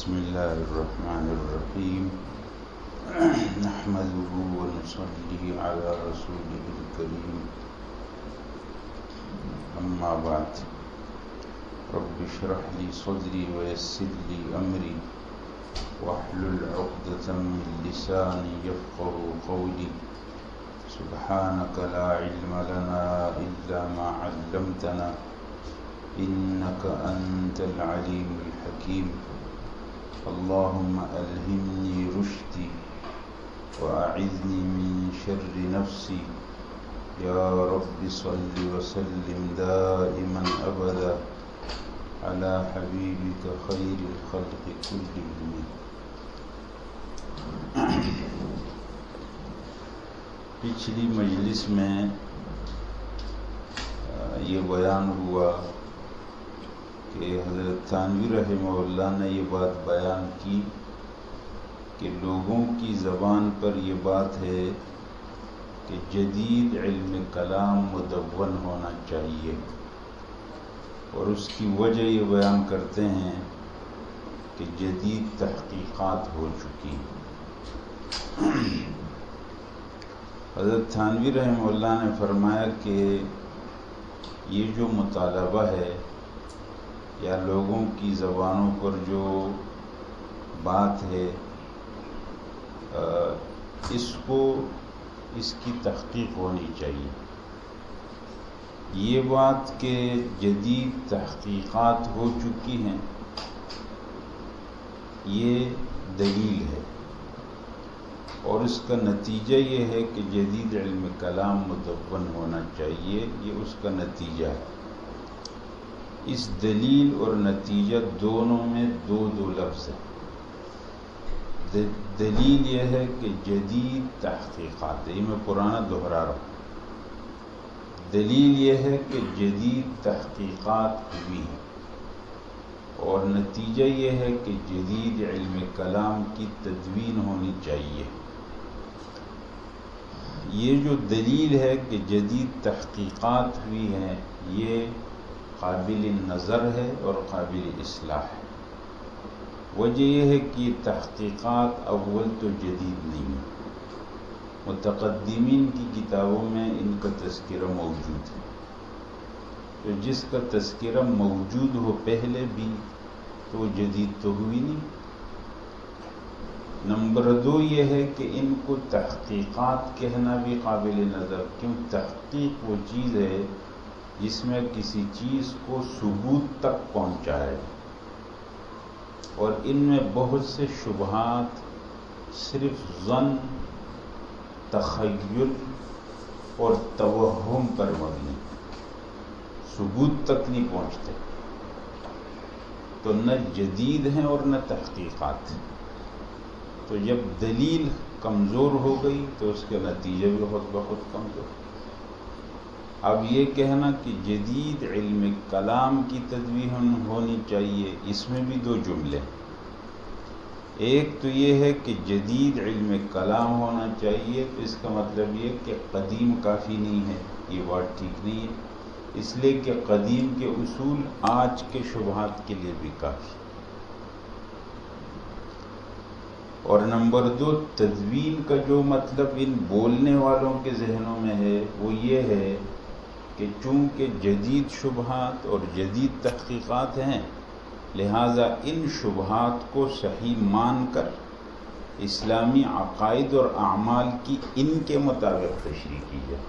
بسم الله الرحمن الرحيم. نحمده ونصلي على رسوله الكريم. أما بعد. رب اشرح لي صدري ويسر لي أمري. واحلل عقدة من لساني يفقه قولي. سبحانك لا علم لنا إلا ما علمتنا. إنك أنت العليم الحكيم. اللهم ألهمني رشدي وأعذني من شر نفسي. يا رب صل وسلم دائما أبدا على حبيبك خير الخلق كلهم. پچھلی مجلس میں یہ بیان ہوا کہ حضرت تھانوی رحمہ اللہ نے یہ بات بیان کی کہ لوگوں کی زبان پر یہ بات ہے کہ جدید علم کلام مدون ہونا چاہیے اور اس کی وجہ یہ بیان کرتے ہیں کہ جدید تحقیقات ہو چکی حضرت تھانوی رحمہ اللہ نے فرمایا کہ یہ جو مطالبہ ہے یا لوگوں کی زبانوں پر جو بات ہے اس کو اس کی تحقیق ہونی چاہیے۔ یہ بات کہ جدید تحقیقات ہو چکی ہیں۔ یہ دلیل ہے۔ اور اس کا نتیجہ یہ ہے کہ جدید علم کلام مدون ہونا چاہیے۔ یہ اس کا نتیجہ ہے۔ اس دلیل اور نتیجہ دونوں میں دو دو لفظ ہیں۔ دلیل یہ ہے کہ جدید تحقیقات، یہ میں پرانا دہرا رہا ہوں۔ دلیل یہ ہے کہ جدید تحقیقات ہوئی ہیں۔ اور نتیجہ یہ ہے کہ جدید علم کلام کی تدوین ہونی چاہیے۔ یہ جو دلیل ہے کہ جدید تحقیقات ہوئی ہیں، یہ قابل نظر ہے اور قابل اصلاح ہے۔ وجہ یہ ہے کہ تحقیقات اول تو جدید نہیں ہے متقدمین کی کتابوں میں ان کا تذکرہ موجود ہے۔ تو جس کا تذکرہ موجود ہو پہلے بھی، تو وہ جدید تو ہوئی نہیں۔ نمبر دو یہ ہے کہ ان کو تحقیقات کہنا بھی قابل نظر، کیوں؟ تحقیق وہ چیز ہے جس میں کسی چیز کو ثبوت تک پہنچائے۔ اور ان میں بہت سے شبہات صرف زن تخیل اور توہم پر مبنی ثبوت تک نہیں پہنچتے۔ تو نہ جدید ہیں اور نہ تحقیقات۔ تو جب دلیل کمزور ہو گئی تو اس کے نتیجے بھی بہت بہت کمزور۔ اب یہ کہنا کہ جدید علم کلام کی تدوین ہونی چاہیے، اس میں بھی دو جملے ایک تو یہ ہے کہ جدید علم کلام ہونا چاہیے، تو اس کا مطلب یہ کہ قدیم کافی نہیں ہے، یہ بات ٹھیک نہیں ہے۔ اس لیے کہ قدیم کے اصول آج کے شبہات کے لیے بھی کافی۔ اور نمبر دو، تدوین کا جو مطلب ان بولنے والوں کے ذہنوں میں ہے، وہ یہ ہے کہ چونکہ جدید شبہات اور جدید تحقیقات ہیں، لہذا ان شبہات کو صحیح مان کر اسلامی عقائد اور اعمال کی ان کے مطابق تشریح کی جائے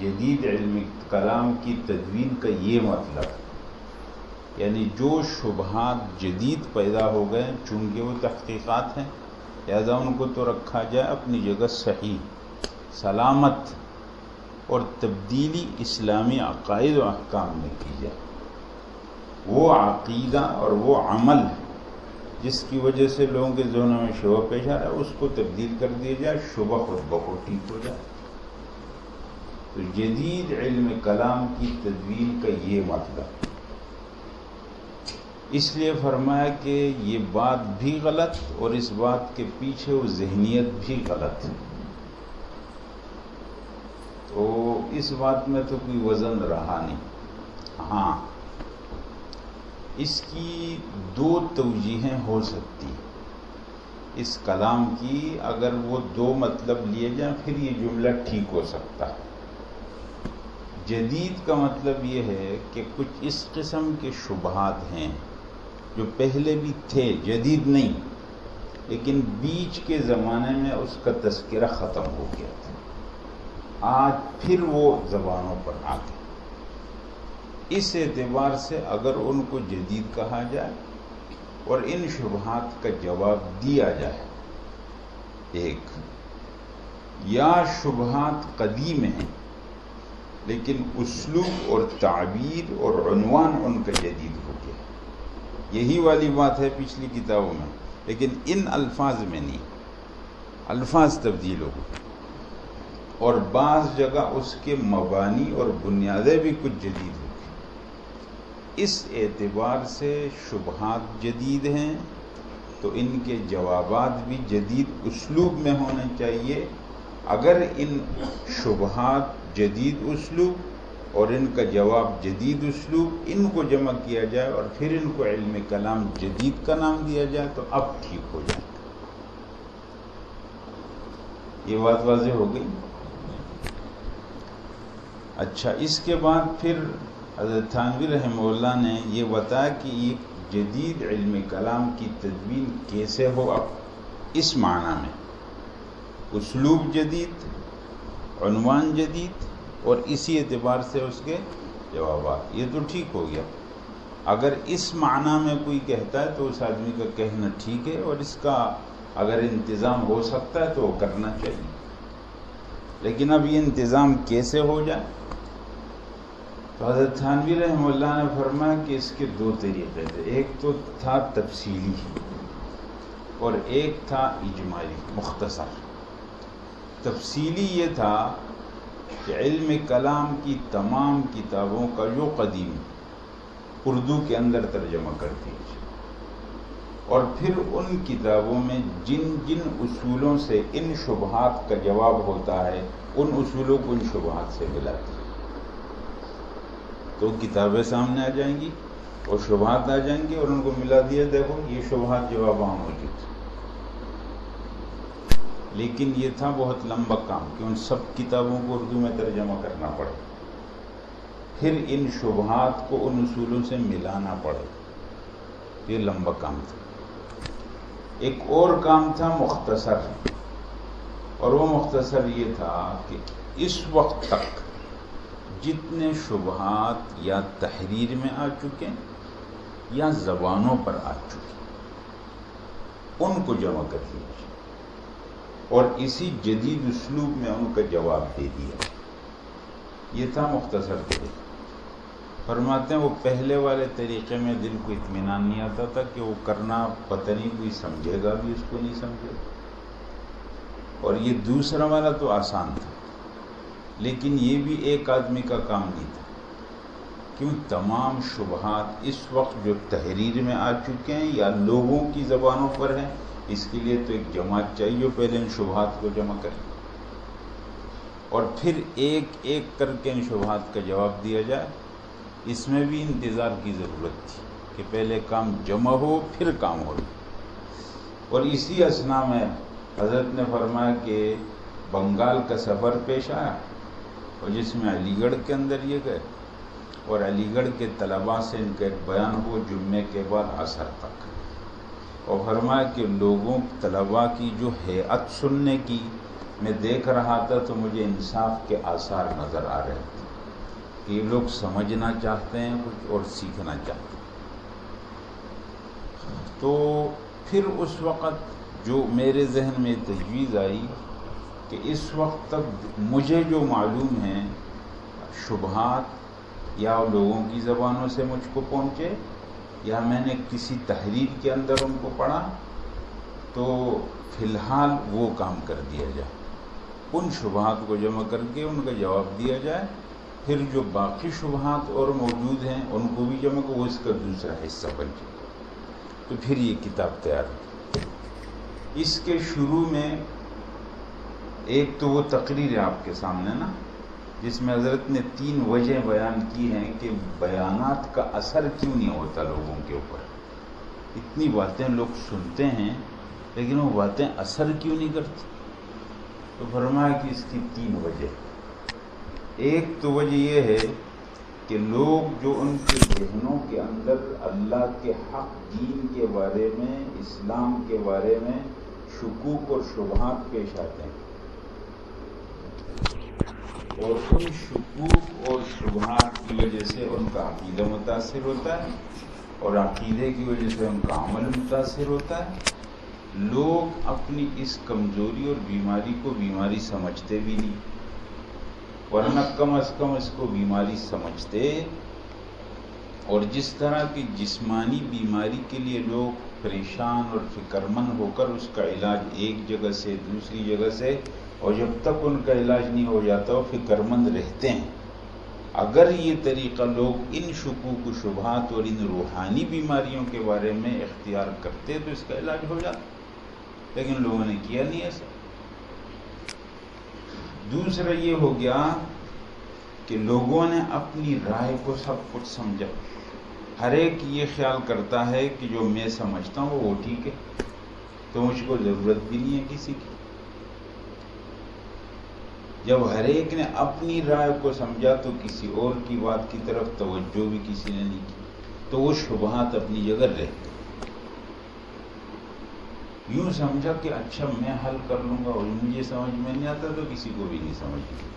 جدید علم کلام کی تدوین کا یہ مطلب یعنی جو شبہات جدید پیدا ہو گئے چونکہ وہ تحقیقات ہیں، لہذا ان کو تو رکھا جائے اپنی جگہ صحیح، سلامت اور تبدیلی اسلامی عقائد و احکام میں کی جائے وہ عقیدہ اور وہ عمل جس کی وجہ سے لوگوں کے ذہنوں میں شبہ پیش آ رہا ہے، اس کو تبدیل کر دیا جائے، شبہ خود بخود ٹھیک ہو جائے۔ تو جدید علم کلام کی تدوین کا یہ مطلب۔ اس لیے فرمایا کہ یہ بات بھی غلط اور اس بات کے پیچھے وہ ذہنیت بھی غلط ہے۔ تو اس بات میں تو کوئی وزن رہا نہیں۔ ہاں اس کی دو توجیہیں ہو سکتی اس کلام کی اگر وہ دو مطلب لیے جائیں، پھر یہ جملہ ٹھیک ہو سکتا ہے۔ جدید کا مطلب یہ ہے کہ کچھ اس قسم کے شبہات ہیں جو پہلے بھی تھے، جدید نہیں، لیکن بیچ کے زمانے میں اس کا تذکرہ ختم ہو گیا۔ تھا آج پھر وہ زبانوں پر آ گئے۔ اس اعتبار سے اگر ان کو جدید کہا جائے اور ان شبہات کا جواب دیا جائے۔ ایک، یا شبہات قدیم ہیں، لیکن اسلوب اور تعبیر اور عنوان ان کا جدید ہو گیا۔ یہی والی بات ہے پچھلی کتابوں میں، لیکن ان الفاظ میں نہیں۔ الفاظ تبدیل ہو گئے۔ اور بعض جگہ اس کے مبانی اور بنیادیں بھی کچھ جدید ہو گئی اس اعتبار سے شبہات جدید ہیں، تو ان کے جوابات بھی جدید اسلوب میں ہونے چاہیے۔ اگر ان شبہات جدید اسلوب اور ان کا جواب جدید اسلوب ان کو جمع کیا جائے اور پھر ان کو علم کلام جدید کا نام دیا جائے، تو اب ٹھیک ہو جائے۔ یہ بات واضح ہو گئی؟ اچھا اس کے بعد پھر حضرت تھانوی رحمہ اللہ نے یہ بتایا کہ یہ جدید علم کلام کی تدوین کیسے ہو اب؟ اس معنی میں۔ اسلوب جدید، عنوان جدید اور اسی اعتبار سے اس کے جوابات۔ یہ تو ٹھیک ہو گیا۔ اگر اس معنی میں کوئی کہتا ہے تو اس آدمی کا کہنا ٹھیک ہے اور اس کا اگر انتظام ہو سکتا ہے تو وہ کرنا چاہیے۔ لیکن اب یہ انتظام کیسے ہو جائے؟ تو حضرت تھانوی رحمہ اللہ نے فرمایا کہ اس کے دو طریقے تھے۔ ایک تو تھا تفصیلی اور ایک تھا اجمالی، مختصر۔ تفصیلی یہ تھا کہ علم کلام کی تمام کتابوں کا جو قدیم اردو کے اندر ترجمہ کرتی ہے اور پھر ان کتابوں میں جن جن اصولوں سے ان شبہات کا جواب ہوتا ہے، ان اصولوں کو ان شبہات سے ملاتی ہے تو کتابیں سامنے آ جائیں گی اور شبہات آ جائیں گی اور ان کو ملا دیا، دیکھو یہ شبہات جواب وہاں موجود لیکن یہ تھا بہت لمبا کام کہ ان سب کتابوں کو اردو میں ترجمہ کرنا پڑے۔ پھر ان شبہات کو ان اصولوں سے ملانا پڑے۔ یہ لمبا کام تھا۔ ایک اور کام تھا مختصر، اور وہ مختصر یہ تھا کہ اس وقت تک جتنے شبہات یا تحریر میں آ چکے یا زبانوں پر آ چکے ان کو جمع کر لیجیے اور اسی جدید اسلوب میں ان کا جواب دے دیا۔ یہ تھا مختصر طریقہ۔ فرماتے ہیں وہ پہلے والے طریقے میں دل کو اطمینان نہیں آتا تھا کہ وہ کرنا پتہ نہیں، کوئی سمجھے گا بھی اس کو نہیں سمجھے گا۔ اور یہ دوسرا والا تو آسان تھا۔ لیکن یہ بھی ایک آدمی کا کام نہیں تھا۔ کیوں؟ تمام شبہات اس وقت جو تحریر میں آ چکے ہیں یا لوگوں کی زبانوں پر ہیں، اس کے لیے تو ایک جماعت چاہیے پہلے ان شبہات کو جمع کرے۔ اور پھر ایک ایک کر کے ان شبہات کا جواب دیا جائے۔ اس میں بھی انتظار کی ضرورت تھی کہ پہلے کام جمع ہو، پھر کام ہو۔ اور اسی اسنا میں حضرت نے فرمایا کہ بنگال کا سفر پیش آیا اور جس میں علی گڑھ کے اندر یہ گئے اور علی گڑھ کے طلباء سے ان کا ایک بیان ہو جمعے کے بعد اثر تک۔ اور فرمایا کہ لوگوں، طلباء کی جو حیعت سننے کی میں دیکھ رہا تھا تو مجھے انصاف کے آثار نظر آ رہے۔ تھے یہ لوگ سمجھنا چاہتے ہیں کچھ اور سیکھنا چاہتے ہیں۔ تو پھر اس وقت جو میرے ذہن میں تجویز آئی کہ اس وقت تک مجھے جو معلوم ہیں شبہات، یا لوگوں کی زبانوں سے مجھ کو پہنچے، یا میں نے کسی تحریر کے اندر ان کو پڑھا، تو فی الحال وہ کام کر دیا جائے۔ ان شبہات کو جمع کر کے ان کا جواب دیا جائے۔ پھر جو باقی شبہات اور موجود ہیں، ان کو بھی جمع کو وہ اس کا دوسرا حصہ بن جائے تو پھر یہ کتاب تیار ہو اس کے شروع میں ایک تو وہ تقریر ہے آپ کے سامنے نا، جس میں حضرت نے تین وجہ بیان کی ہیں کہ بیانات کا اثر کیوں نہیں ہوتا لوگوں کے اوپر۔ اتنی باتیں لوگ سنتے ہیں، لیکن وہ باتیں اثر کیوں نہیں کرتی؟ تو فرمایا کہ اس کی تین وجہ ایک تو وجہ یہ ہے کہ لوگ جو ان کے ذہنوں کے اندر اللہ کے حق، دین کے بارے میں، اسلام کے بارے میں شکوک اور شبہات پیش آتے ہیں۔ اور ان شکوک اور شبہات کی وجہ سے ان کا عقیدہ متاثر ہوتا ہے اور عقیدے کی وجہ سے ان کا عمل متاثر ہوتا ہے۔ لوگ اپنی اس کمزوری اور بیماری کو بیماری سمجھتے بھی نہیں۔ ورنہ کم از کم اس کو بیماری سمجھتے اور جس طرح کی جسمانی بیماری کے لیے لوگ پریشان اور فکر مند ہو کر اس کا علاج ایک جگہ سے دوسری جگہ سے اور جب تک ان کا علاج نہیں ہو جاتا وہ فکر مند رہتے ہیں۔ اگر یہ طریقہ لوگ ان شکوک و شبہات اور ان روحانی بیماریوں کے بارے میں اختیار کرتے تو اس کا علاج ہو جاتا، لیکن لوگوں نے کیا نہیں ایسا۔ دوسرا یہ ہو گیا کہ لوگوں نے اپنی رائے کو سب کچھ سمجھا۔ ہر ایک یہ خیال کرتا ہے کہ جو میں سمجھتا ہوں وہ ٹھیک ہے، تو مجھ کو ضرورت بھی نہیں ہے کسی کی۔ جب ہر ایک نے اپنی رائے کو سمجھا تو کسی اور کی بات کی طرف توجہ بھی کسی نے نہیں کی، تو وہ شبہات اپنی جگہ رہتے یوں سمجھا کہ اچھا میں حل کر لوں گا اور مجھے سمجھ میں نہیں آتا تو کسی کو بھی نہیں سمجھ میں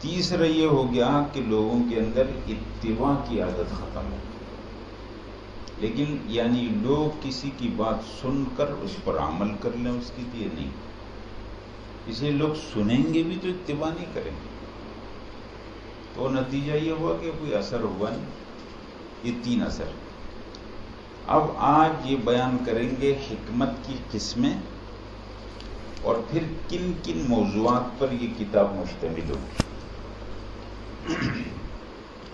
تیسرا یہ ہو گیا کہ لوگوں کے اندر اتباع کی عادت ختم ہو لیکن یعنی لوگ کسی کی بات سن کر اس پر عمل کر لیں اس کی یہ نہیں۔ اسے لوگ سنیں گے بھی تو اتباع نہیں کریں گے۔ تو نتیجہ یہ ہوا کہ کوئی اثر ہوا نہیں۔ یہ تین اثر۔ اب آج یہ بیان کریں گے حکمت کی قسمیں اور پھر کن کن موضوعات پر یہ کتاب مشتمل ہوگی۔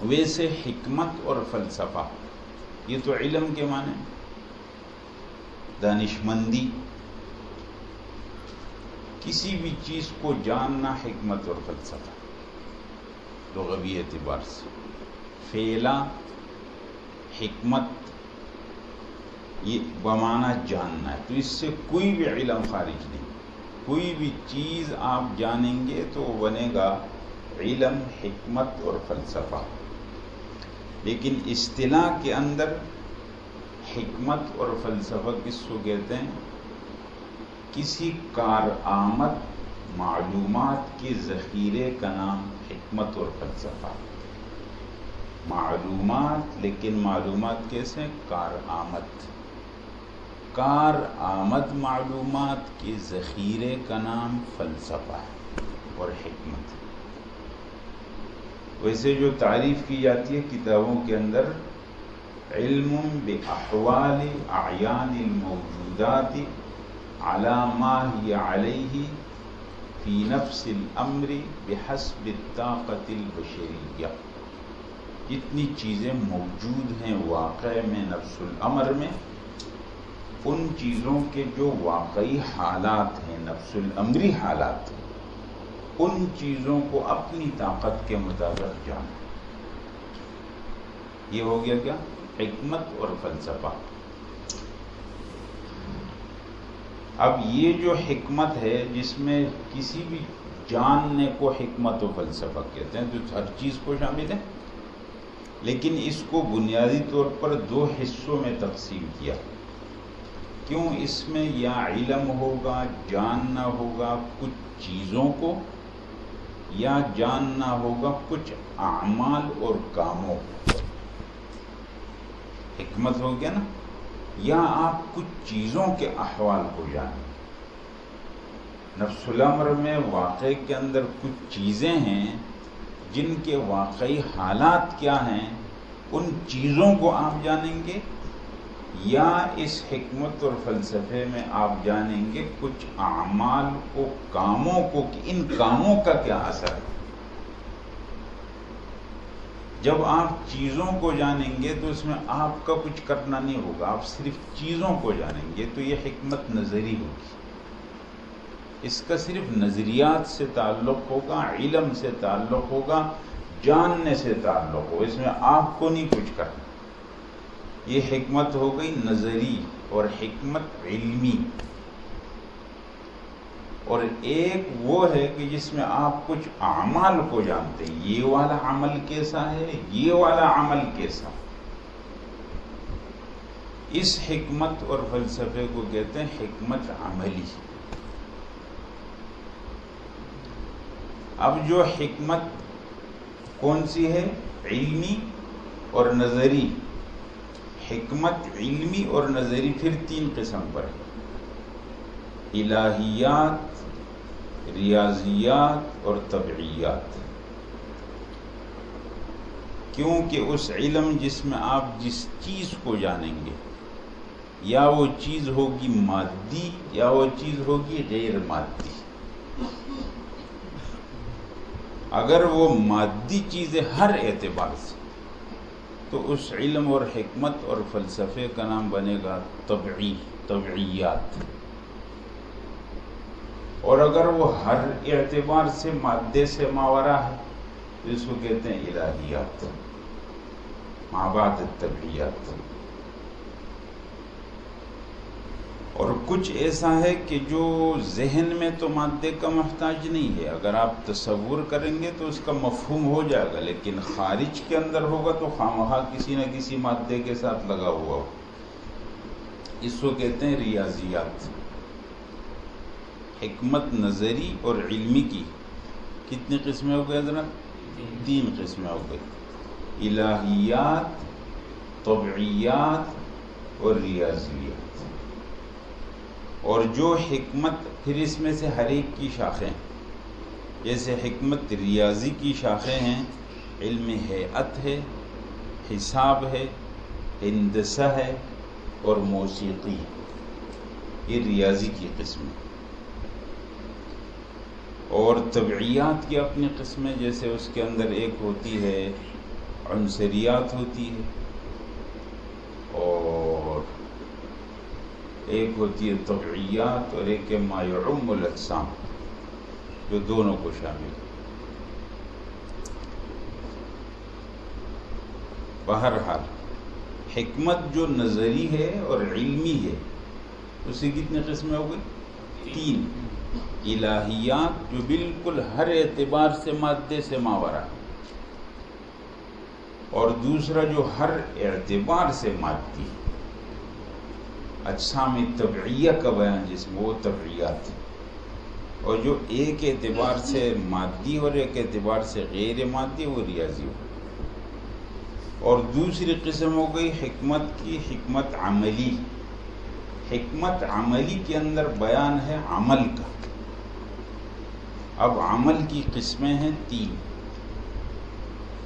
ویسے حکمت اور فلسفہ، یہ تو علم کے معنی دانش مندی کسی بھی چیز کو جاننا حکمت اور فلسفہ۔ لغوی اعتبار سے۔ فیلا حکمت یہ بمانا جاننا ہے۔ تو اس سے کوئی بھی علم خارج نہیں۔ کوئی بھی چیز آپ جانیں گے تو وہ بنے گا علم، حکمت اور فلسفہ۔ لیکن اصطلاح کے اندر حکمت اور فلسفہ کس کو کہتے ہیں؟ کسی کار آمد معلومات کے ذخیرے کا نام حکمت اور فلسفہ۔ معلومات، لیکن معلومات کیسے کار آمد کار آمد معلومات کے ذخیرے کا نام فلسفہ ہے اور حکمت ویسے جو تعریف کی جاتی ہے کتابوں کے اندر، علم بحوال اعیان الموجودات علامہ علیہ فی نفس الامر بحسب الطاقت البشریہ۔ جتنی چیزیں موجود ہیں واقع میں نفس الامر میں۔ ان چیزوں کے جو واقعی حالات ہیں، نفس العمری حالات ہیں، ان چیزوں کو اپنی طاقت کے مطابق جانا یہ ہو گیا کیا؟ حکمت اور فلسفہ۔ اب یہ جو حکمت ہے، جس میں کسی بھی جاننے کو حکمت و فلسفہ کہتے ہیں جو ہر چیز کو شامل ہے۔ لیکن اس کو بنیادی طور پر دو حصوں میں تقسیم کیا۔ کیوں اس میں یا علم ہوگا جاننا ہوگا کچھ چیزوں کو، یا جاننا ہوگا کچھ اعمال اور کاموں کو۔ حکمت ہو گیا نا؟ یا آپ کچھ چیزوں کے احوال کو جانیں۔ نفس الامر میں واقع کے اندر کچھ چیزیں ہیں جن کے واقعی حالات کیا ہیں، ان چیزوں کو آپ جانیں گے۔ یا اس حکمت اور فلسفے میں آپ جانیں گے کچھ اعمال کو، کاموں کو، کہ ان کاموں کا کیا اثر ہے؟ جب آپ چیزوں کو جانیں گے تو اس میں آپ کا کچھ کرنا نہیں ہوگا، آپ صرف چیزوں کو جانیں گے تو یہ حکمت نظری ہوگی۔ اس کا صرف نظریات سے تعلق ہوگا، علم سے تعلق ہوگا، جاننے سے تعلق ہو اس میں آپ کو نہیں کچھ کرنا۔ یہ حکمت ہو گئی نظری اور حکمت علمی۔ اور ایک وہ ہے کہ جس میں آپ کچھ اعمال کو جانتے ہیں، یہ والا عمل کیسا ہے، یہ والا عمل کیسا۔ اس حکمت اور فلسفے کو کہتے ہیں حکمت عملی۔ اب جو حکمت کون سی ہے؟ علمی اور نظری۔ حکمت علمی اور نظری پھر تین قسم پر ہے۔ الہیات، ریاضیات اور طبعیات۔ کیونکہ اس علم جس میں آپ جس چیز کو جانیں گے، یا وہ چیز ہوگی مادی، یا وہ چیز ہوگی غیر مادی۔ اگر وہ مادی چیزیں ہر اعتبار سے تو اس علم اور حکمت اور فلسفے کا نام بنے گا طبعی، طبعیات۔ اور اگر وہ ہر اعتبار سے مادے سے ماورا ہے، تو اس کو کہتے ہیں الہیات۔ مابعد طبعیات۔ اور کچھ ایسا ہے کہ جو ذہن میں تو مادے کا محتاج نہیں ہے۔ اگر آپ تصور کریں گے تو اس کا مفہوم ہو جائے گا، لیکن خارج کے اندر ہوگا تو خواہ کسی نہ کسی مادے کے ساتھ لگا ہوا ہو۔ اس کو کہتے ہیں ریاضیات۔ حکمت نظری اور علمی کی۔ کتنی قسمیں ہو گئے حضرت؟ تین قسمیں ہو گئی الہیات، طبعیات اور ریاضیات۔ اور جو حکمت پھر اس میں سے ہر ایک کی شاخیں جیسے حکمت ریاضی کی شاخیں ہیں، علم حیعت ہے، حساب ہے، ہندسہ ہے اور موسیقی یہ ریاضی کی قسم اور طبعیات کی اپنی قسمیں جیسے اس کے اندر ایک ہوتی ہے، عنصریات ہوتی ہے اور ایک ہوتی ہے طبعیات اور ایک ہے مایعم الاجسام جو دونوں کو شامل بہرحال، حکمت جو نظری ہے اور علمی ہے اسی کتنے قسمیں ہو گئی؟ تین۔ الہیات جو بالکل ہر اعتبار سے مادے سے ماورا اور دوسرا جو ہر اعتبار سے مادی ہے۔ اجسام طبعیہ کا بیان جس میں وہ طبعیات اور جو ایک اعتبار سے مادی اور ایک اعتبار سے غیر مادی، وہ ریاضی ہو اور دوسری قسم ہو گئی حکمت کی، حکمت عملی۔ حکمت عملی کے اندر بیان ہے عمل کا۔ اب عمل کی قسمیں ہیں تین۔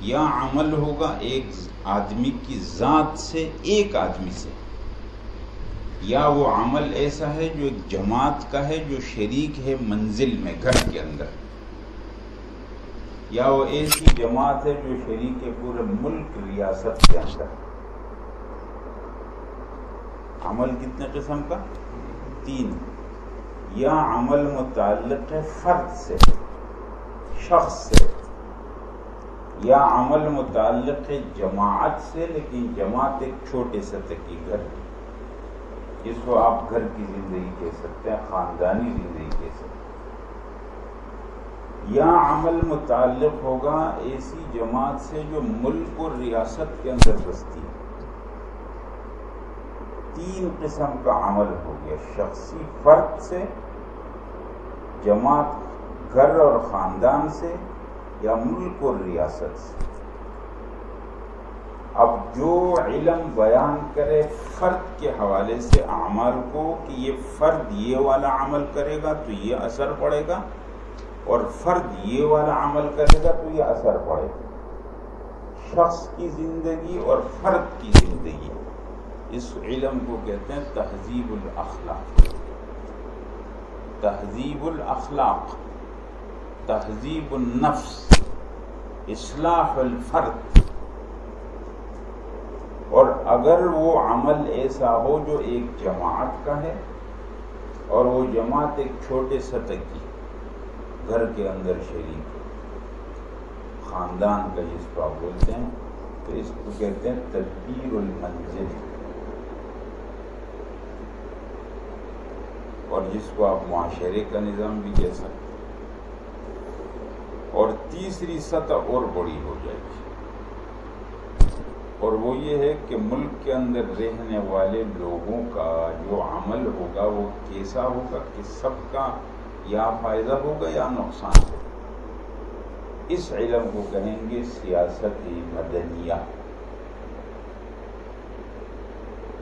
یا عمل ہوگا ایک آدمی کی ذات سے، ایک آدمی سے۔ یا وہ عمل ایسا ہے جو ایک جماعت کا ہے، جو شریک ہے منزل میں، گھر کے اندر۔ یا وہ ایسی جماعت ہے جو شریک ہے پورے ملک، ریاست کے اندر۔ عمل کتنے قسم کا؟ تین۔ یا عمل متعلق ہے فرد سے، شخص سے۔ یا عمل متعلق ہے جماعت سے، لیکن جماعت ایک چھوٹے سطح کی گھر۔ کی جس کو آپ گھر کی زندگی کہہ سکتے ہیں، خاندانی زندگی کہہ سکتے ہیں۔ یا عمل متعلق ہوگا ایسی جماعت سے جو ملک اور ریاست کے اندر بستی ہے۔ تین قسم کا عمل ہو گیا۔ شخصی فرق سے، جماعت گھر اور خاندان سے یا ملک اور ریاست سے۔ اب جو علم بیان کرے فرد کے حوالے سے اعمال کو کہ یہ فرد یہ والا عمل کرے گا تو یہ اثر پڑے گا اور فرد یہ والا عمل کرے گا تو یہ اثر پڑے گا۔ شخص کی زندگی اور فرد کی زندگی۔ اس علم کو کہتے ہیں تہذیب الاخلاق۔ تہذیب الاخلاق، تہذیب النفس، اصلاح الفرد۔ اگر وہ عمل ایسا ہو جو ایک جماعت کا ہے اور وہ جماعت ایک چھوٹے سطح کی گھر کے اندر شریک خاندان کا جس کو آپ بولتے ہیں، تو اس کو کہتے ہیں تدبیر المنزل۔ اور جس کو آپ معاشرے کا نظام بھی کہہ سکتے اور تیسری سطح اور بڑی ہو جائے گی۔ اور وہ یہ ہے کہ ملک کے اندر رہنے والے لوگوں کا جو عمل ہوگا وہ کیسا ہوگا کہ سب کا یا فائدہ ہوگا یا نقصان ہوگا۔ اس علم کو کہیں گے سیاست مدنیہ۔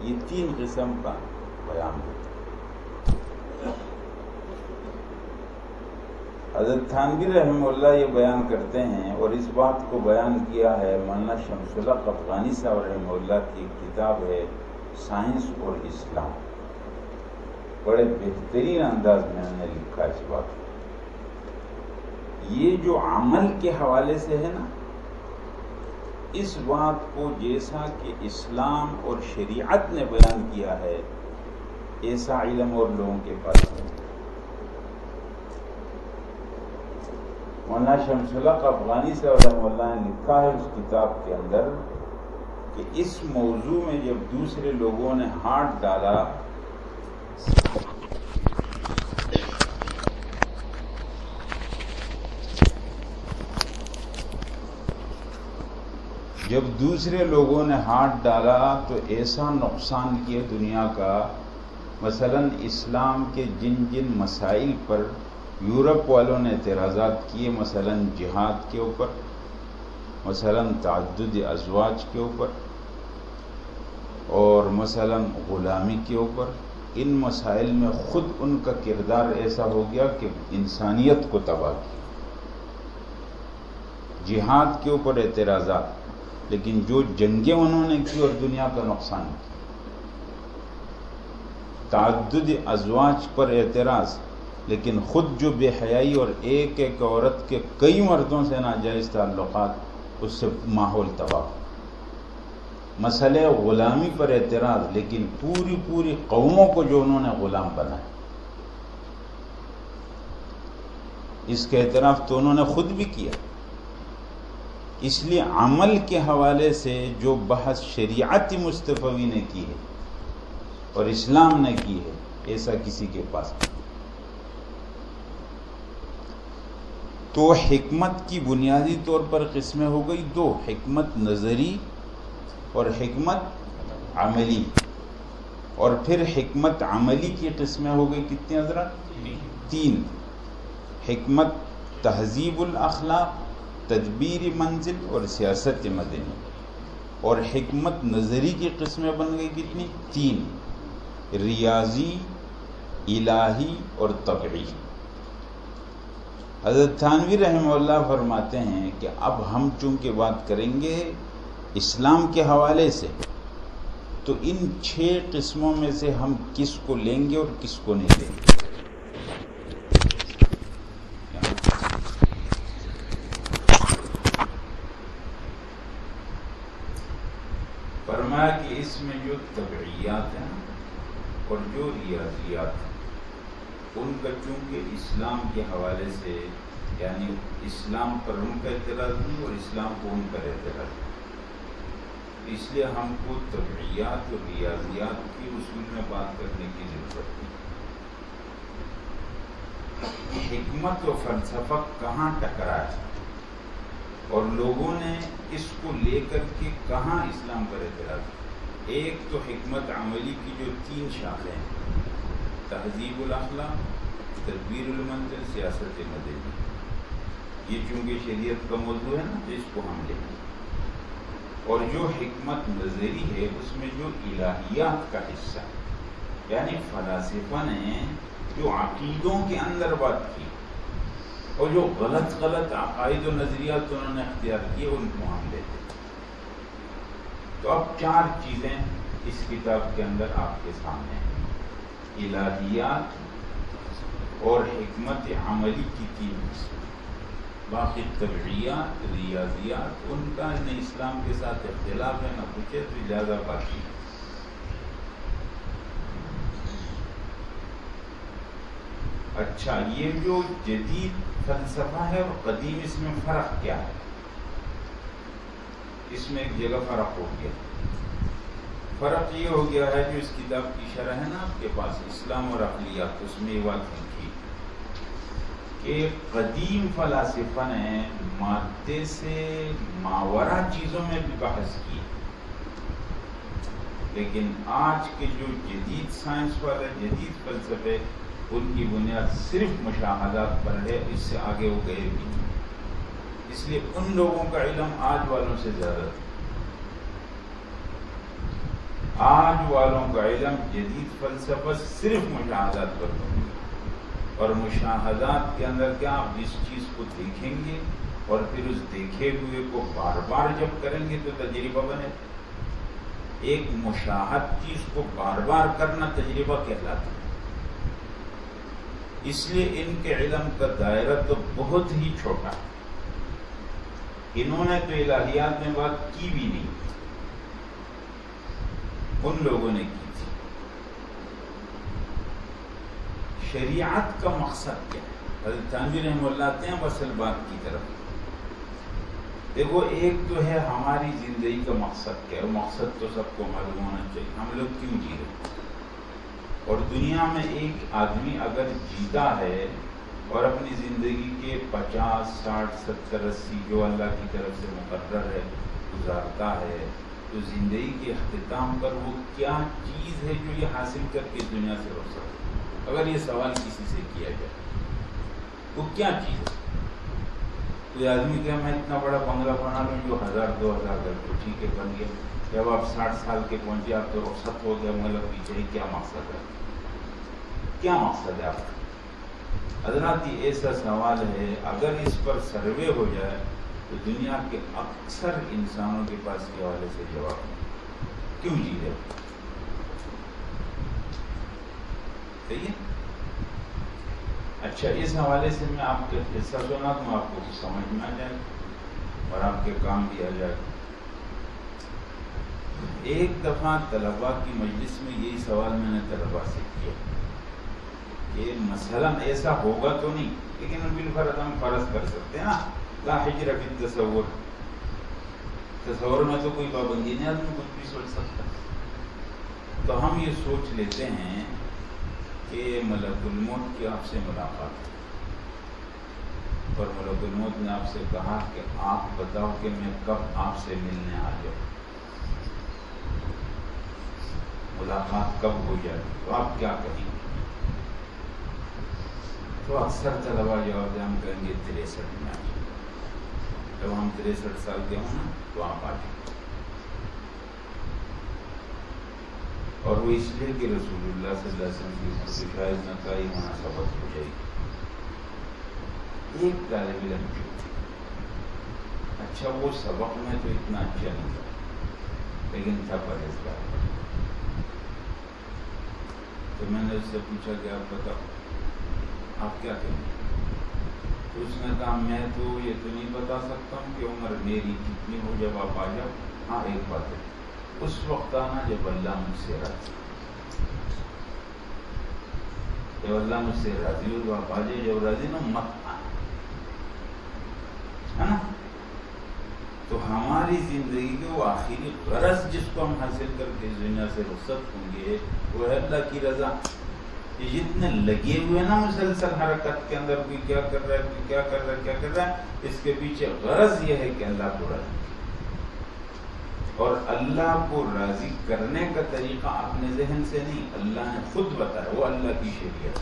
یہ تین قسم کا بیان ہوگا حضرت تھانوی رحمہ اللہ یہ بیان کرتے ہیں اور اس بات کو بیان کیا ہے، مولانا شمس اللہ افغانی صاحب رحمہ اللہ کی کتاب ہے، سائنس اور اسلام۔ بڑے بہترین انداز میں انہوں نے لکھا اس بات کو۔ یہ جو عمل کے حوالے سے ہے نا، اس بات کو جیسا کہ اسلام اور شریعت نے بیان کیا ہے، ایسا علم اور لوگوں کے پاس ہے مولانا شمس اللہ افغانی سے رحمہ اللہ نے لکھا ہے اس کتاب کے اندر کہ اس موضوع میں جب دوسرے لوگوں نے ہاتھ ڈالا، جب دوسرے لوگوں نے ہاتھ ڈالا تو ایسا نقصان کیا دنیا کا؟ مثلا اسلام کے جن جن مسائل پر یورپ والوں نے اعتراضات کیے، مثلا جہاد کے اوپر، مثلا تعدد ازواج کے اوپر، اور مثلا غلامی کے اوپر۔ ان مسائل میں خود ان کا کردار ایسا ہو گیا کہ انسانیت کو تباہ کیا۔ جہاد کے اوپر اعتراضات، لیکن جو جنگیں انہوں نے کی اور دنیا کا نقصان کیا۔ تعدد ازواج پر اعتراض لیکن خود جو بے حیائی اور ایک ایک عورت کے کئی مردوں سے ناجائز تعلقات، اس سے ماحول تباہ۔ مسئلہ غلامی پر اعتراض، لیکن پوری پوری قوموں کو جو انہوں نے غلام بنایا اس کے اعتراف تو انہوں نے خود بھی کیا۔ اس لیے عمل کے حوالے سے جو بحث شریعتی مصطفی نے کی ہے اور اسلام نے کی ہے، ایسا کسی کے پاس۔ تو حکمت کی بنیادی طور پر قسمیں ہو گئی دو حکمت نظری اور حکمت عملی۔ اور پھر حکمت عملی کی قسمیں ہو گئی کتنے حضرات؟ تین۔ حکمت تہذیب الاخلاق تدبیر منزل اور سیاست مدنی۔ اور حکمت نظری کی قسمیں بن گئی کتنی؟ تین۔ ریاضی الہی اور طبعی۔ حضرت تھانوی رحمہ اللہ فرماتے ہیں کہ اب ہم چونکہ بات کریں گے اسلام کے حوالے سے، تو ان چھ قسموں میں سے ہم کس کو لیں گے اور کس کو نہیں لیں گے؟ فرمایا کہ اس میں جو طبعیات ہیں اور جو ریاضیات ہیں ان کا چونکہ اسلام کے حوالے سے یعنی اسلام پر ان کا اعتراض نہیں اور اسلام کو ان پر اعتراض۔ نہیں اس لیے ہم کو طبعیات اور ریاضیات کی اصول میں بات کرنے کی ضرورت نہیں حکمت و فلسفہ کہاں ٹکرا ہے؟ اور لوگوں نے اس کو لے کر کے کہاں اسلام پر اعتراض؟ ایک تو حکمت عملی کی جو تین شاخیں ہیں۔ تہذیب الاخلاق، تدبیر المنزل، سیاست مدنی۔ یہ چونکہ شریعت کا موضوع ہے نا، تو اس کو ہم لیں گے اور جو حکمت نظری ہے، اس میں جو الہیات کا حصہ یعنی فلاسفہ نے جو عقیدوں کے اندر بات کی، اور جو غلط غلط عقائد و نظریات انہوں نے اختیار کیے، ان کو ہم لیتے تو اب چار چیزیں اس کتاب کے اندر آپ کے سامنے ہیں۔ الہیات اور حکمت عملی کی تین باقی طبعیات ریاضیات، ان کا نہ اسلام کے ساتھ اختلاف ہے، نہ کچھ ہے، تو زیادہ باقی اچھا یہ جو جدید فلسفہ ہے اور قدیم، اس میں فرق کیا ہے؟ اس میں ایک جگہ فرق ہو گیا۔ فرق یہ ہو گیا ہے جو اس کتاب کی شرح ہے نا آپ کے پاس اسلام اور اقلیات اس میں یہ بات لکھی کہ قدیم فلاسفہ نے مادے سے ماورہ چیزوں میں بھی بحث کی۔ لیکن آج کے جو جدید سائنس والے، جدید فلسفے، ان کی بنیاد صرف مشاہدات پر ہے، اس سے آگے وہ گئے بھی اس لیے ان لوگوں کا علم آج والوں سے زیادہ تھا آج والوں کا علم جدید فلسفہ صرف مشاہدات پر ہوں گے۔ اور مشاہدات کے اندر کیا آپ جس چیز کو دیکھیں گے اور پھر اس دیکھے ہوئے کو بار بار جب کریں گے تو تجربہ بنے۔ ایک مشاہد چیز کو بار بار کرنا تجربہ کہلاتا ہے۔ اس لیے ان کے علم کا دائرہ تو بہت ہی چھوٹا ہے۔ انہوں نے تو الہیات میں بات کی بھی نہیں۔ ان لوگوں نے کی تھی۔ شریعت کا مقصد کیا ہے؟ حضرت رحم اللہ آتے ہیں اصل بات کی طرف۔ دیکھو، ایک تو ہے ہماری زندگی کا مقصد کیا ہے؟ مقصد تو سب کو معلوم ہونا چاہیے۔ ہم لوگ کیوں جی رہے اور دنیا میں ایک آدمی اگر جیتا ہے اور اپنی زندگی کے پچاس، ساٹھ، ستر، اسی جو اللہ کی طرف سے مقرر ہے، گزارتا ہے تو زندگی کے اختتام پر وہ کیا چیز ہے جو یہ حاصل کر کے دنیا سے ہو اگر یہ سوال کسی سے کیا جائے، وہ کیا چیز ہے؟ کوئی آدمی کیا میں اتنا بڑا بنگلہ بنا لوں، جو ہزار، دو ہزار گھر تو ٹھیک ہے، بن گیا۔ جب آپ ساٹھ سال کے پہنچے، آپ تو رخصت ہو گیا مطلب پیچھے کیا مقصد ہے؟ کیا مقصد ہے آپ کا؟ حضرات، یہ ایسا سوال ہے، اگر اس پر سروے ہو جائے تو دنیا کے اکثر انسانوں کے پاس کے حوالے سے جواب کیوں جی رہے صحیح ہے؟ اچھا اس حوالے سے میں آپ کے حصہ سنا تو آپ کو سمجھ میں آ جائے اور آپ کے کام بھی آ جائے۔ ایک دفعہ طلبا کی مجلس میں یہی سوال میں نے طلبا سے کیا کہ مسئلہ ایسا ہوگا تو نہیں، لیکن بالفرض ہم فرض کر سکتے ہیں نا۔ لا حجر فی تصور تصور میں تو کوئی پابندی نہیں، آدمی کچھ بھی سوچ سکتا تو ہم یہ سوچ لیتے ہیں کہ ملک الموت کی آپ سے ملاقات۔ اور ملک الموت نے آپ سے کہا کہ آپ بتاؤ کہ میں کب آپ سے ملنے آ جاؤں۔ ملاقات کب ہو جائے؟ تو آپ کیا کہیں؟ گے تو اکثر طلبا جواب دیں ہم کہیں گے تریسٹھ میں آ جب ہم تریسٹھ سال کے ہوں نا، تو آپ آ جائیں۔ اور وہ اس لیے کہ رسول اللہ صلی اللہ علیہ وسلم کی شاید نقائی ہونا سبق ہو جائے گی۔ ایک طالب علم۔ جو اچھا وہ سبق میں تو اتنا اچھا نہیں تھا، لیکن تھا پرہیزگار۔ تو میں نے اس سے پوچھا کہ آپ بتاؤ، آپ کیا کہیں تو اس نے کہا، میں تو یہ تو نہیں بتا سکتا ہوں کہ عمر میری کتنی ہو جب آپ آ جاؤ. ہاں ایک بات ہے۔ اس وقت آنا جب اللہ مجھ سے راضی جب اللہ مجھ سے راضی ہو تو آپ آ جائے جب راضی نا مت آنا۔ تو ہماری زندگی کے وہ آخری غرض جس کو ہم حاصل کر کے دنیا سے رخصت ہوں گے، وہ ہے اللہ کی رضا۔ یہ جتنے لگے ہوئے نا مسلسل حرکت کے اندر کوئی کیا کر رہا ہے کوئی کیا کر رہا ہے، کیا کر رہا ہے، اس کے پیچھے غرض یہ ہے کہ اللہ کو راضی اور اللہ کو راضی کرنے کا طریقہ اپنے ذہن سے نہیں، اللہ نے خود بتایا، وہ اللہ کی شریعت۔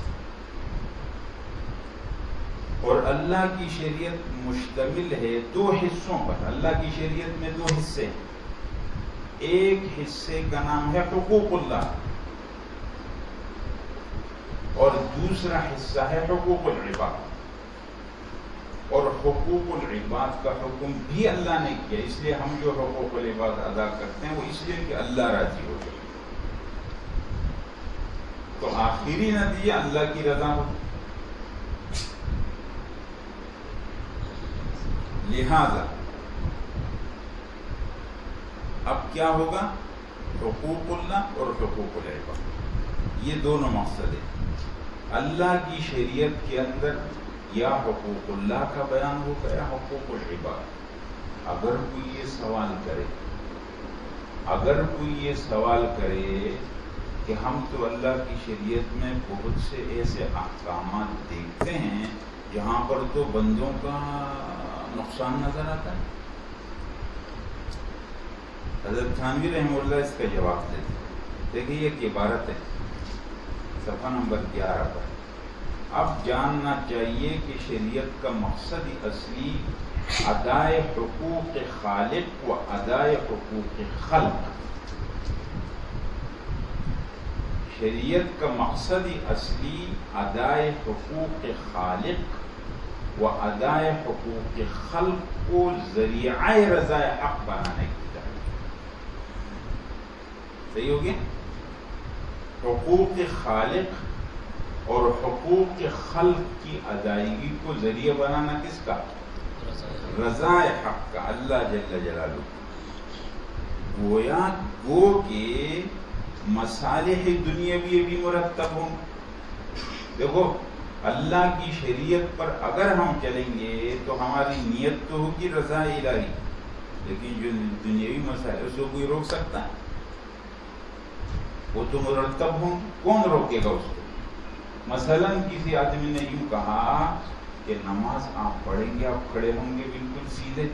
اور اللہ کی شریعت مشتمل ہے دو حصوں پر۔ اللہ کی شریعت میں دو حصے ہیں۔ ایک حصے کا نام ہے حقوق اللہ۔ اور دوسرا حصہ ہے حقوق العباد۔ اور حقوق العباد کا حکم بھی اللہ نے کیا، اس لیے ہم جو حقوق العباد ادا کرتے ہیں وہ اس لیے کہ اللہ راضی ہو جائے۔ تو آخری نتیجہ اللہ کی رضا ہو۔ لہذا اب کیا ہوگا؟ حقوق اللہ اور حقوق العباد۔ یہ دونوں مقصد ہیں۔ اللہ کی شریعت کے اندر یا حقوق اللہ کا بیان ہو گیا حقوق العباد۔ اگر کوئی یہ سوال کرے، اگر کوئی یہ سوال کرے کہ ہم تو اللہ کی شریعت میں بہت سے ایسے احکامات دیکھتے ہیں جہاں پر تو بندوں کا نقصان نظر آتا ہے۔ حضرت تھانوی رحم اللہ اس کا جواب دیتے دیکھیے ایک عبارت ہے۔ صفحہ نمبر گیارہ پر۔ اب جاننا چاہیے کہ شریعت کا مقصد اصلی ادائے حقوق خالق و ادائے حقوق خلق۔ شریعت کا مقصد اصلی ادائے حقوق خالق و ادائے حقوق خلق کو ذریعہ رضاء حق بنانے کی صحیح ہو گیا حقوق خالق اور حقوق خلق کی ادائیگی کو ذریعہ بنانا کس کا؟ رضا حق کا، اللہ جل جلالہ۔ گویا گو کے مسالح دنیا بھی مرتب ہوں۔ دیکھو، اللہ کی شریعت پر اگر ہم چلیں گے تو ہماری نیت تو ہوگی رضا الہی، لیکن جو دنیاوی مسائل اس کو کوئی روک سکتا ہے؟ وہ تو مرتب ہوں؟ کون روکے گا اس کو؟ مثلا کسی آدمی نے یوں کہا کہ نماز آپ پڑھیں گے، آپ کھڑے ہوں گے بالکل سیدھے،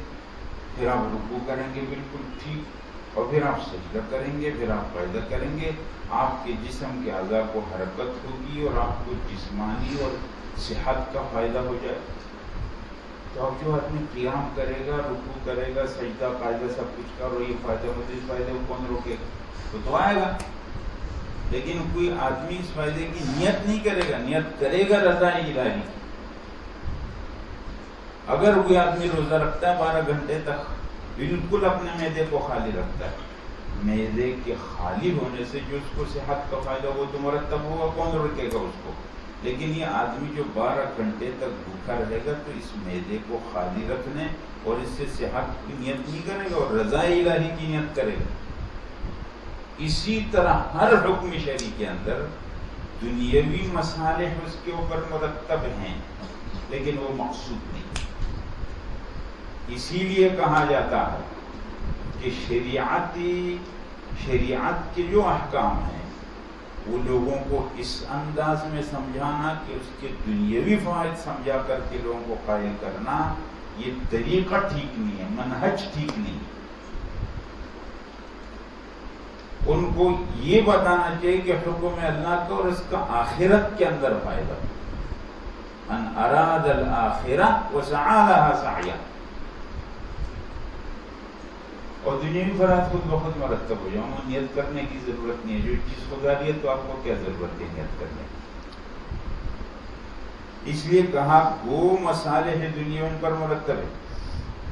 پھر آپ رکو کریں گے بالکل ٹھیک، اور پھر آپ سجدہ کریں گے، پھر آپ پیدا کریں گے، آپ کے جسم کے اعضاء کو حرکت ہوگی اور آپ کو جسمانی اور صحت کا فائدہ ہو جائے۔ تو اب جو آدمی قیام کرے گا رکو کرے گا، سجدہ قاعدہ سب کچھ کا اور یہ فائدہ ہوتے اس فائدے کو کون روکے گا؟ تو تو آئے گا۔ لیکن کوئی آدمی اس فائدے کی نیت نہیں کرے گا، نیت کرے گا رضا الہی۔ اگر کوئی آدمی روزہ رکھتا ہے بارہ گھنٹے تک، بالکل اپنے میدے کو خالی رکھتا ہے۔ میدے کے خالی ہونے سے جو اس کو صحت کا فائدہ وہ تو مرتب ہوگا، کون رکے گا اس کو؟ لیکن یہ آدمی جو بارہ گھنٹے تک بھوکا رہے گا، تو اس میدے کو خالی رکھنے اور اس سے صحت کی نیت نہیں کرے گا اور رضا الہی کی نیت کرے گا۔ اسی طرح ہر حکم شہری کے اندر دنیاوی مسالح اس کے اوپر مرتب ہیں، لیکن وہ مقصود نہیں۔ اسی لیے کہا جاتا ہے کہ شریعتی، شریعت کے جو احکام ہیں، وہ لوگوں کو اس انداز میں سمجھانا کہ اس کے دنیاوی فوائد سمجھا کر کے لوگوں کو قائل کرنا، یہ طریقہ ٹھیک نہیں ہے، منہج ٹھیک نہیں ہے۔ ان کو یہ بتانا چاہیے کہ حکم اللہ کا اور اس کا آخرت کے اندر فائدہ۔ ان اراد الآخرہ سعیا اور دنیا فرات خود بخود مرتب ہو جاؤں نیت کرنے کی ضرورت نہیں ہے۔ جو چیز خدا ہے تو آپ کو کیا ضرورت ہے نیت کرنے؟ اس لیے کہا، وہ مسالے ہیں دنیا ان پر مرتب ہے۔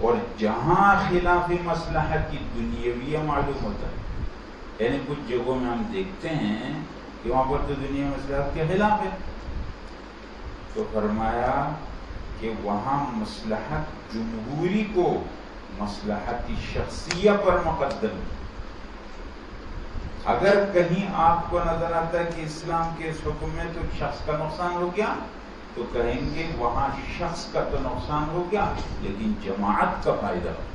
اور جہاں خلاف مسئلہ کی دنیا معلوم ہوتا ہے۔ یعنی کچھ جگہوں میں ہم دیکھتے ہیں کہ وہاں پر تو دنیا مسلحت کے خلاف ہے۔ تو فرمایا کہ وہاں مسلحت جمہوری کو مسلحتی شخصیہ پر مقدم اگر کہیں آپ کو نظر آتا ہے کہ اسلام کے اس حکم میں تو شخص کا نقصان ہو گیا، تو کہیں گے وہاں شخص کا تو نقصان ہو گیا، لیکن جماعت کا فائدہ۔ ہو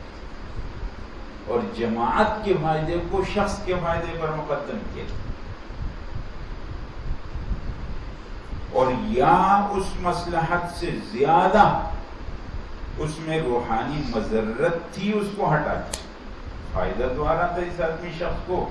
اور جماعت کے فائدے کو شخص کے فائدے پر مقدم کیا۔ اور یا اس مسلحت سے زیادہ اس میں روحانی مذرت تھی، اس کو ہٹا دی فائدہ تو آ رہا تھا اس آدمی شخص کو،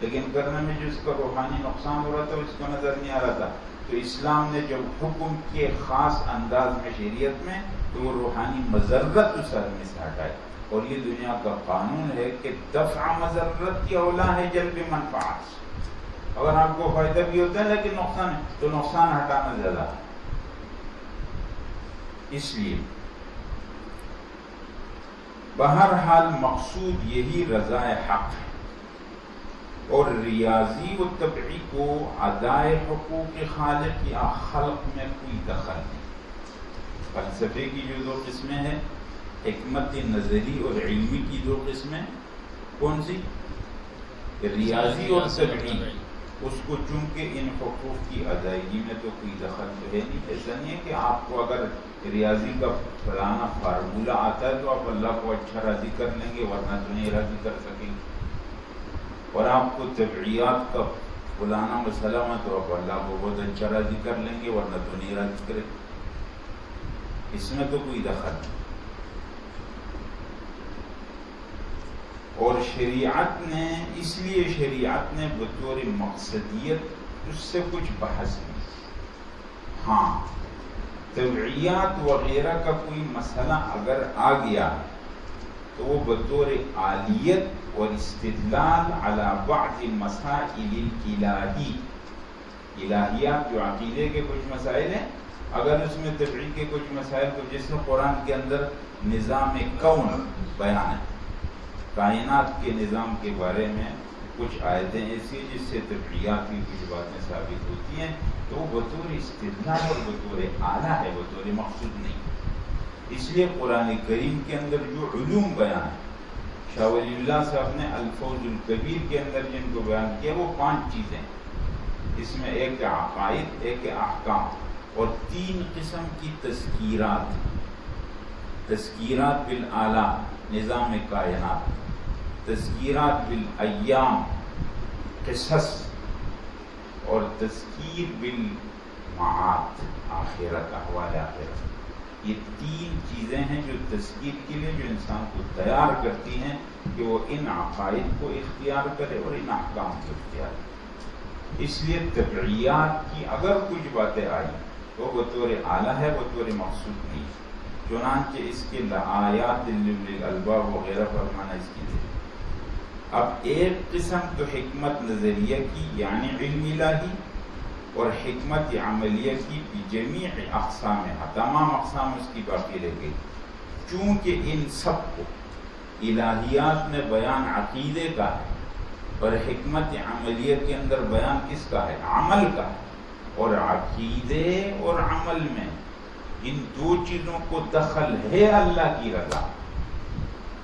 لیکن کرنے میں جو اس کا روحانی نقصان ہو رہا تھا، اس کو نظر نہیں آ رہا تھا۔ تو اسلام نے جب حکم کے خاص انداز میں شریعت میں، تو وہ روحانی مذرت اس آدمی سے ہٹائی۔ اور یہ دنیا کا قانون ہے کہ دفع مذرت کی اولا ہے جلب منفعات اگر آپ کو فائدہ بھی ہوتا ہے لیکن نقصان ہے، تو نقصان ہٹانا زیادہ ہے۔ اس لیے بہرحال مقصود یہی رضا حق ہے۔ اور ریاضی و طبعی کو ادائے حقوق خالق یا خلق میں کوئی دخل نہیں۔ فلسفے کی جو دو قسمیں ہیں حکمت نظری اور علمی کی دو قسمیں، کون سی؟ ریاضی اور طبعی۔ اس کو چونکہ ان حقوق کی ادائیگی میں تو کوئی دخل تو ہے نہیں، ایسا نہیں ہے کہ آپ کو اگر ریاضی کا فلانا فارمولہ آتا ہے تو آپ اللہ کو اچھا راضی کر لیں گے، ورنہ تو نہیں راضی کر سکیں گے۔ اور آپ کو طبعیات کا فلانا مسئلہ میں تو آپ اللہ کو بہت اچھا راضی کر لیں گے، ورنہ تو نہیں راضی کریں اس میں تو کوئی دخل نہیں۔ اور شریعت نے، اس لیے شریعت نے بطور مقصدیت اس سے کچھ بحث نہیں ہاں طبعیات وغیرہ کا کوئی مسئلہ اگر آ گیا تو وہ بطور عالیت اور استدلال علی بعض مسائل الہی الہیات جو عقیدے کے کچھ مسائل ہیں، اگر اس میں طبعی کے کچھ مسائل کو جس میں قرآن کے اندر نظام کون بیان ہے کائنات کے نظام کے بارے میں کچھ آیتیں ایسی جس سے تفریحات کی کچھ باتیں ثابت ہوتی ہیں۔ تو وہ بطور استدلال اور بطور اعلیٰ ہے، بطور مقصود نہیں۔ اس لیے قرآن کریم کے اندر جو علوم بیان ہے شاہ ولی اللہ صاحب نے الفوظ القبیر کے اندر جن کو بیان کیا، وہ پانچ چیزیں اس میں ایک عقائد، ایک احکام اور تین قسم کی تذکیرات۔ تذکیرات بالآلہ نظام کائنات، تذکیرات بالایام، قصص اور تذکیر بالمعات آخرت، احوال آخرت۔ یہ تین چیزیں ہیں جو تذکیر کے لیے جو انسان کو تیار کرتی ہیں کہ وہ ان عقائد کو اختیار کرے اور ان احکام کو اختیار کرے۔ اس لیے طبعیات کی اگر کچھ باتیں آئی تو بطور اعلیٰ ہے بطور مقصود نہیں۔ چنانچہ اس کے لآیات الباب وغیرہ پر مانا اس کی اب ایک قسم تو حکمت نظریہ کی یعنی علم الہی، اور حکمت عملیہ کی جمیع اقسام ہے تمام اقسام اس کی باقی رہ گئی۔ چونکہ ان سب کو الہیات میں بیان عقیدے کا ہے، اور حکمت عملیہ کے اندر بیان کس کا ہے؟ عمل کا ہے، اور عقیدے اور عمل میں۔ ان دو چیزوں کو دخل ہے اللہ کی رضا۔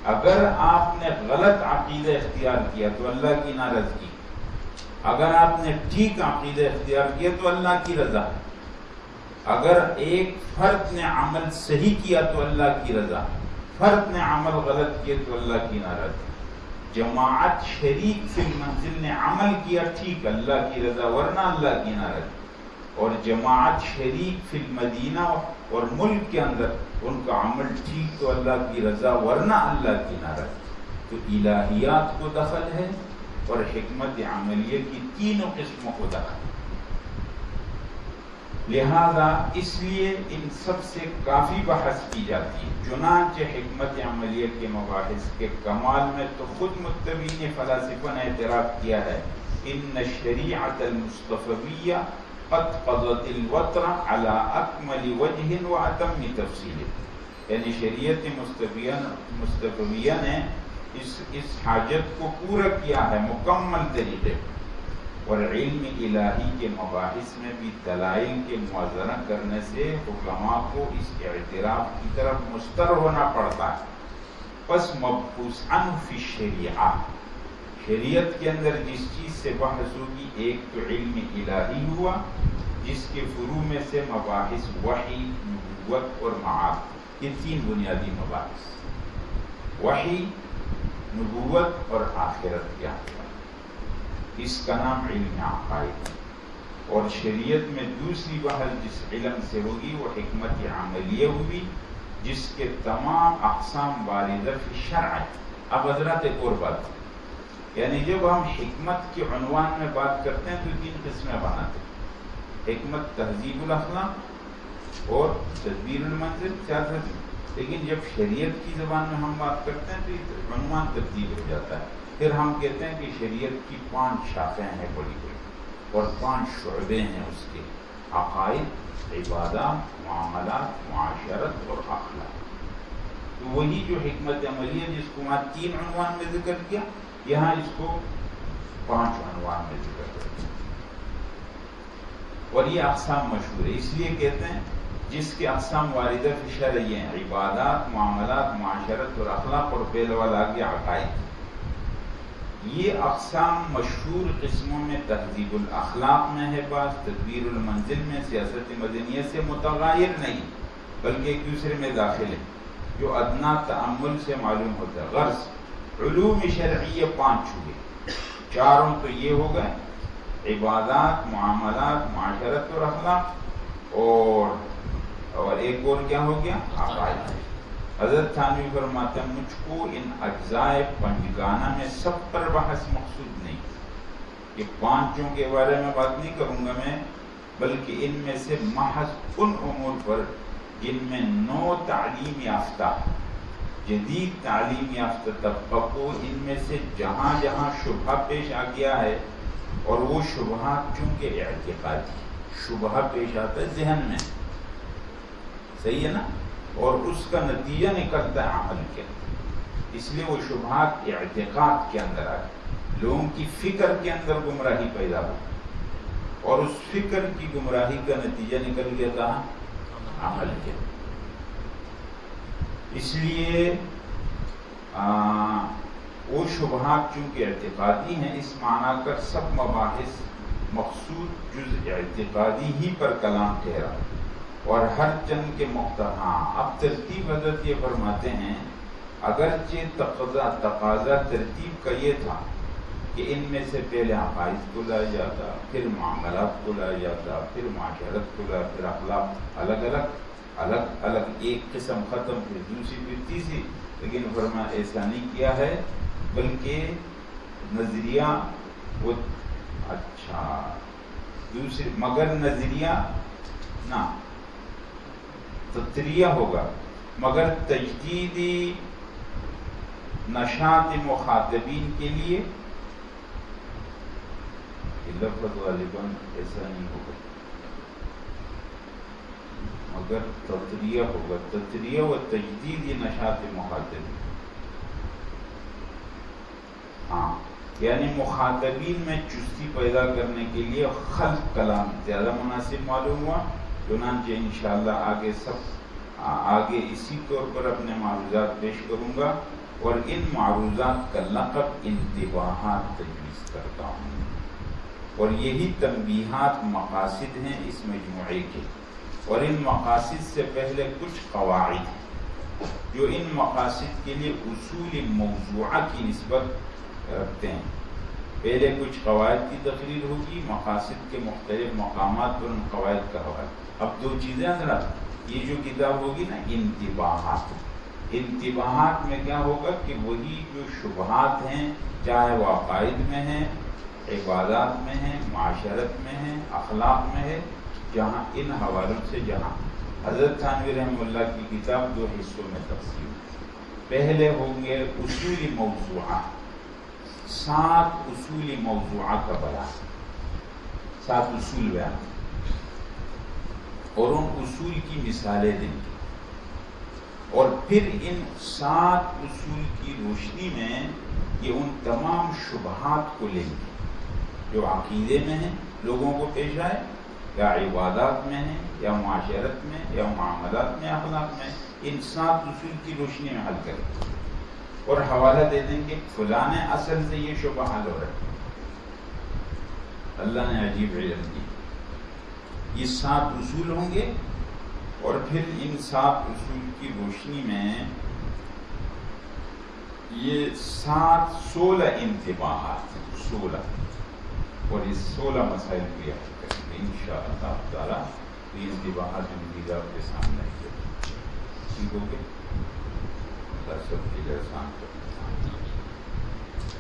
اگر آپ نے غلط عقیدہ اختیار کیا تو اللہ کی ناراضگی۔ اگر آپ نے ٹھیک عقیدہ اختیار کیا تو اللہ کی رضا۔ اگر ایک فرد نے عمل صحیح کیا تو اللہ کی رضا۔ فرد نے عمل غلط کیا تو اللہ کی ناراضگی۔ جماعت شریک فی منزل نے عمل کیا ٹھیک، اللہ کی رضا، ورنہ اللہ کی ناراضگی۔ اور جماعت شریک فی المدینہ اور ملک کے اندر ان کا عمل ٹھیک تو اللہ کی رضا ورنہ اللہ کی ناراض تو الہیات کو دخل ہے اور حکمت عملیہ کی تینوں قسموں کو دخل۔ لہذا اس لیے ان سب سے کافی بحث کی جاتی ہے۔ چنانچہ حکمت عملیہ کے مباحث کے کمال میں تو خود متبین فلاسفہ نے اعتراف کیا ہے، ان شریعت المصطفیہ قد قضت الوطر على اکمل وجہ و اتم تفصیل یعنی شریعت مصطفیہ نے اس اس حاجت کو پورا کیا ہے، مکمل طریقے اور علم الہی کے مباحث میں بھی دلائل کے موازنہ کرنے سے حکماء کو اس کے اعتراف کی طرف مستر ہونا پڑتا ہے. پس مبحوث عن فی شریعہ شریعت کے اندر جس چیز سے بحث ہوگی، ایک تو علم الہی ہوا، جس کے فرو میں سے مباحث وحی، نبوت اور معاف یہ تین بنیادی مباحث۔ وحی، نبوت اور آخرت کیا اس کا نام علم عقائد اور شریعت میں دوسری بحث جس علم سے ہوگی، وہ حکمت عملیہ ہوگی، جس کے تمام اقسام واردہ شرع اب حضرات ایک اور بات یعنی جب ہم حکمت کے عنوان میں بات کرتے ہیں تو تین قسمیں بناتے ہیں حکمت تہذیب الاخلاق اور تدبیر المنزل سیاست لیکن جب شریعت کی زبان میں ہم بات کرتے ہیں تو یہ عنوان تبدیل ہو جاتا ہے۔ پھر ہم کہتے ہیں کہ شریعت کی پانچ شاخیں ہیں بڑی بڑی اور پانچ شعبے ہیں اس کے۔ عقائد، عبادات، معاملات، معاشرت اور اخلاق۔ تو وہی جو حکمت عملی ہے جس کو وہاں تین عنوان میں ذکر کیا یہاں اس کو پانچ عنوان میں ذکر کرتے ہیں۔ اور یہ اقسام مشہور ہے اس لیے کہتے ہیں جس کے اقسام واردہ فشر یہ ہیں۔ عبادات، معاملات، معاشرت اور اخلاق اور پیل والا کے عقائد۔ یہ اقسام مشہور قسموں میں تہذیب الاخلاق میں ہے پاس تدبیر المنزل میں، سیاست مدنیت سے متغیر نہیں، بلکہ ایک دوسرے میں داخل ہے جو ادنا تعمل سے معلوم ہوتا ہے۔ غرض علوم شرعی پانچ ہوئے چاروں تو یہ ہو گئے، عبادات، معاملات، معاشرت اور اخلاق۔ اور اور ایک اور کیا ہو گیا؟ عقائد حضرت تھانوی فرماتے ہیں، مجھ کو ان اجزائے پنجگانہ میں سب پر بحث مقصود نہیں۔ یہ پانچوں کے بارے میں بات نہیں کروں گا میں، بلکہ ان میں سے محض ان امور پر جن میں نو تعلیم یافتہ جدید تعلیم یافتہ طبقہ کو ان میں سے جہاں جہاں شبہ پیش آ گیا ہے، اور وہ شبہ چونکہ اعتقادی شبہ پیش آتا ہے ذہن میں۔ صحیح ہے نا؟ اور اس کا نتیجہ نکلتا ہے عمل کے۔ اس لیے وہ شبہات اعتقاد کے اندر آئے لوگوں کی فکر کے اندر گمراہی پیدا ہو اور اس فکر کی گمراہی کا نتیجہ نکل گیا تھا عمل کے۔ اس لیے وہ شبہات چونکہ اعتقادی ہیں، اس معنی کر سب مباحث مقصود جز اعتقادی ہی پر کلام ٹھہرا۔ اور ہر چند کے ہاں اب ترتیب حضرت یہ فرماتے ہیں، اگرچہ تقاضا تقاضا ترتیب کا یہ تھا کہ ان میں سے پہلے عقائد کو لایا جاتا، پھر معاملات کو لایا جاتا، پھر معاشرت کو لایا پھر اخلاق الگ الگ۔ الگ الگ ایک قسم ختم پھر دوسری پھر تیسری۔ لیکن فرما ایسا نہیں کیا ہے، بلکہ نظریہ وہ اچھا۔ دوسری، مگر نظریہ نہ تتریہ ہوگا۔ مگر تجدیدی نشات مخاطبین کے لیے لفظ غالباً ایسا نہیں ہوگا۔ مگر تطریہ ہوگا تطریہ و تجدید یہ نشات مخاطبین ہاں یعنی مخاطبین میں چستی پیدا کرنے کے لیے خلق کلام زیادہ مناسب معلوم ہوا، چنانچہ انشاءاللہ آگے سب آگے اسی طور پر اپنے معروضات پیش کروں گا، اور ان معروضات کا لقب انتباہات تجویز کرتا ہوں۔ اور یہی تنبیہات مقاصد ہیں اس مجموعے کے۔ اور ان مقاصد سے پہلے کچھ قواعد ہیں جو ان مقاصد کے لیے اصول موضوعہ کی نسبت رکھتے ہیں۔ پہلے کچھ قواعد کی تقریر ہوگی، مقاصد کے مختلف مقامات پر ان قواعد کا حوالہ اب دو چیزیں ذرا، یہ جو کتاب ہوگی نا، انتباہات۔ انتباہات میں کیا ہوگا کہ وہی جو شبہات ہیں، چاہے وہ عقائد میں ہیں، عبادات میں ہیں، معاشرت میں ہیں، اخلاق میں ہے جہاں، ان حوالوں سے جہاں۔ حضرت خانوی رحم اللہ کی کتاب دو حصوں میں تقسیم پہلے ہوں گے اصولی موضوعہ۔ سات اصولی موضوعہ کا بیان۔ سات اصول بیان۔ اور ان اصول کی مثالیں دیں گے۔ اور پھر ان سات اصول کی روشنی میں یہ ان تمام شبہات کو لیں گے۔ جو عقیدے میں ہیں، لوگوں کو پیش آئے یا عبادات میں ہیں، یا معاشرت میں، یا معاملات میں، اخلاق میں، ان سات اصول کی روشنی میں حل کریں۔ اور حوالہ دے دیں گے فلاں اصل سے یہ شبہ حل ہو رہا ہے۔ اللہ نے عجیب علم دی۔ یہ سات اصول ہوں گے اور پھر ان سات اصول کی روشنی میں یہ سات سولہ انتباہات، سولہ۔ اور اس سولہ مسائل کی حل ان شاء اللہ تعالیٰ یہ انتباہات نتیجہ کے سامنے ٹھیک ہو سب کی جیسا